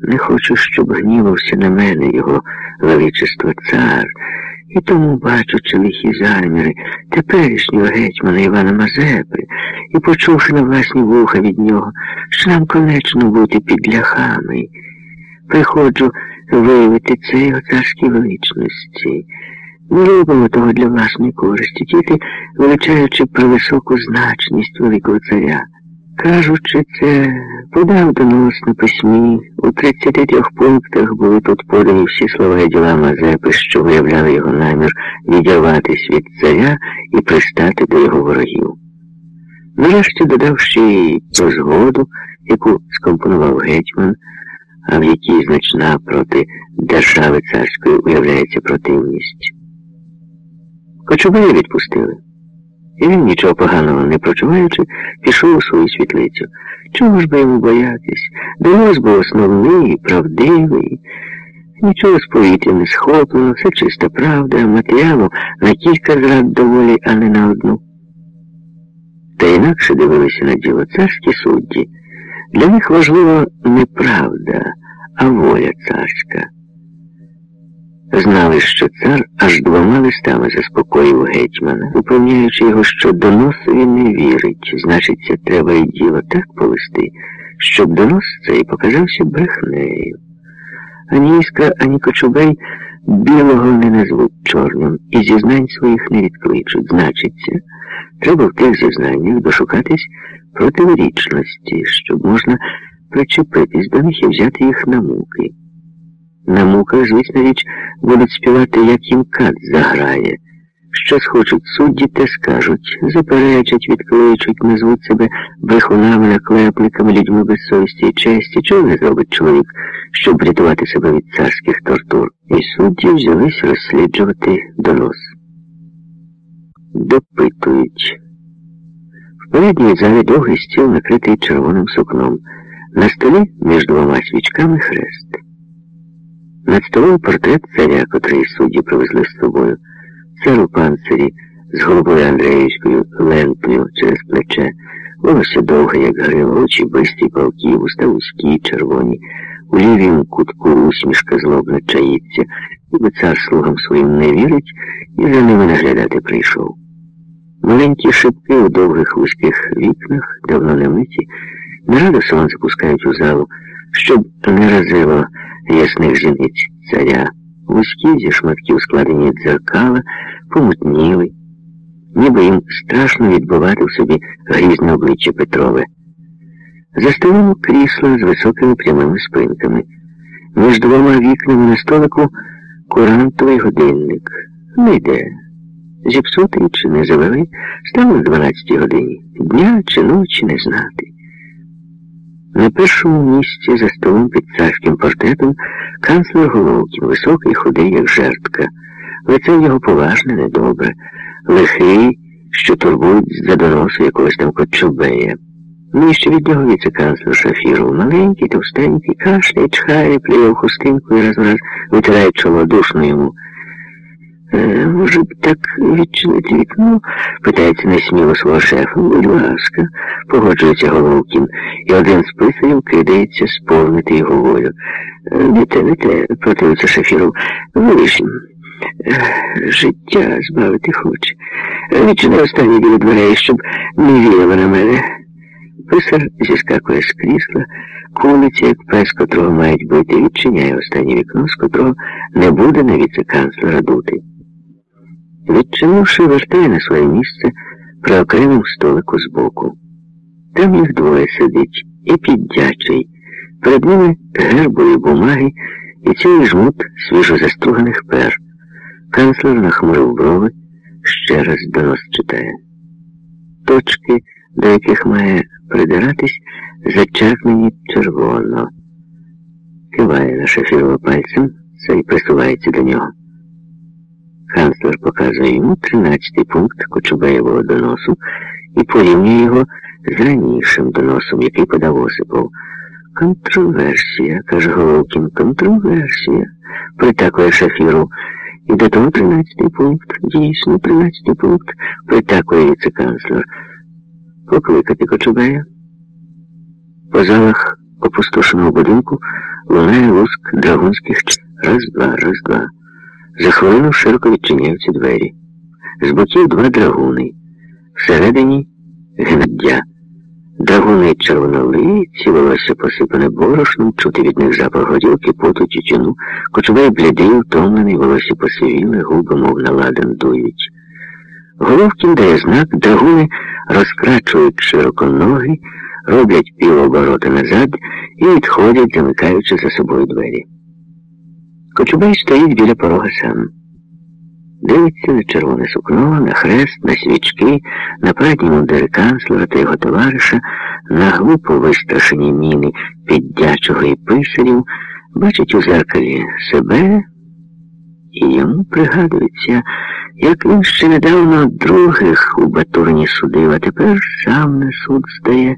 Не хочу, щоб гнівався на мене його величество цар, і тому, бачучи лихі заміри теперішнього гетьмана Івана Мазепи і почувши на власні вуха від нього, що нам конечно бути під ляхами, приходжу виявити це його царській величності. Ми робимо того для власної користі, тільки величаючи про високу значність Великого Царя. Кажучи це, подав донос на письмі. У 33 пунктах були тут подані всі слова і діла Мазепи, що виявляли його намір відірватися від царя і пристати до його ворогів. Нарешті додав ще й про згоду, яку скомпонував гетьман, а в якій значна проти держави царської уявляється противність. Кочубея відпустили. І він, нічого поганого не прочуваючи, пішов у свою світлицю. Чого ж би йому боятись? Донос був основний правдивий. Нічого з повітря не схоплено, все чиста правда, матеріалу на кілька зрад доволі, а не на одну. Та інакше дивилися на діло царські судді. Для них важлива не правда, а воля царська. Знали, що цар аж двома листами заспокоїв гетьмана, упевняючи його, що доносові не вірить, значиться, треба і діло так повести, щоб донос цей показався брехнею. Ані іскра, ані кочубей білого не назвуть чорним і зізнань своїх не відкличуть. Значиться, треба в тих зізнаннях дошукатись противорічності, щоб можна причепитись до них і взяти їх на муки. На муках, звісно річ, будуть співати, як їм кат заграє. Що схочуть судді, те скажуть, заперечать, відкличуть, назвуть себе брехунами, наклепниками, людьми без совісті і честі. Чого не зробить чоловік, щоб врятувати себе від царських тортур? І судді взялись розсліджувати донос. Допитують. В передній залі довгий стіл накритий червоним сукном. На столі між двома свічками хрест. Над столом портрет царя, котрий судді привезли з собою. Цар у панцирі з голубою Андреївською лентою через плече, волосся довге, як грива, очі бисті палки, вуста вузькі, червоні, у лівім кутку усмішка злобно чаїться, ніби цар слугам своїм не вірить і за ними наглядати прийшов. Маленькі шибки у довгих вузьких вікнах, давно не миті, нарадо сонце пускають у залу, щоб не разило ясних зіниць царя, вузькі зі шматків складені дзеркала, помутніли, ніби їм страшно відбувати в собі грізне обличчя Петрове. За столом крісло з високими прямими спинками. Між двома вікнами на столику курантовий годинник. Не йде. Зіпсутий чи не завели, стало в 12 годині. Дня чи ночі не знати. На першому місці за столом під царським портретом канцлер Головкін, високий, худий, як жертка. Лице його поважне, недобре, лихий, що турбують за доносу якогось там Кочубея. Нижче від нього віце-канцлер Шафіров, маленький, товстенький, кашляє, чхає, плює в хустинку і раз в раз витирає чоло душно йому. Може б так відчинити вікно? питається несміло свого шефа. Будь ласка, погоджується Головкін, і один з писарів кидається сповнити його волю. Не те, не те, противиться Шафіров. Вирішим. Е, життя збавити хоче. Відчини останні біля дверей, щоб не вірила на мене. Писар зіскакує з крісла, кулиться, як пес, котрого мають бити, відчиняє останнє вікно, з котрого не буде на віце-канцлера дути. Відчинивши, вертає на своє місце при окремому столику збоку. Там їх двоє сидить і піддячий. Перед ними гербові бумаги і цілий жмут свіжо заструганих пер. Канцлер нахмурив брови, ще раз донос читає. Точки, до яких має придиратись, зачеркнені червоно. Киває на шофірова пальцем, цей присувається до нього. Канцлер показує йому 13-й пункт Кочубеєвого доносу і порівнює його з ранішим доносом, який подав Осипов. Контроверсія, каже Головкін, контроверсія, притакує шафіру. І до того 13-й пункт, дійсно, 13-й пункт, притакує віце-канцлер. Покликати Кочубея. По залах опустошеного будинку лунає луск драгунських. Раз-два, раз-два. За хвилину широко відчиняються двері. З боків два драгуни. Всередині гнаддя. Драгуни червонолиці, волосся посипане борошном, чути від них запах горілки, поту, тютюну, кочубай блідий, втомлений, волосся посивіле, губи, мов наладан дують. Головкін дає знак, драгуни розкрачують широко ноги, роблять півоборота назад і відходять, замикаючи за собою двері. Кочубай стоїть біля порога сам. Дивиться на червоне сукно, на хрест, на свічки, на прадні мундири канцлера та його товариша, на глупо вистрашені міни піддячого і писарів, бачить у зеркалі себе, і йому пригадується, як він ще недавно других у батурні судив, а тепер сам на суд здає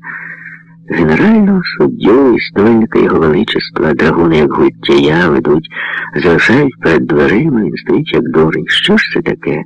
генерального суддю і стольника його величества, драгуни, як гуття ведуть, залишають перед дверима, і стоїть як дурень. Що ж це таке?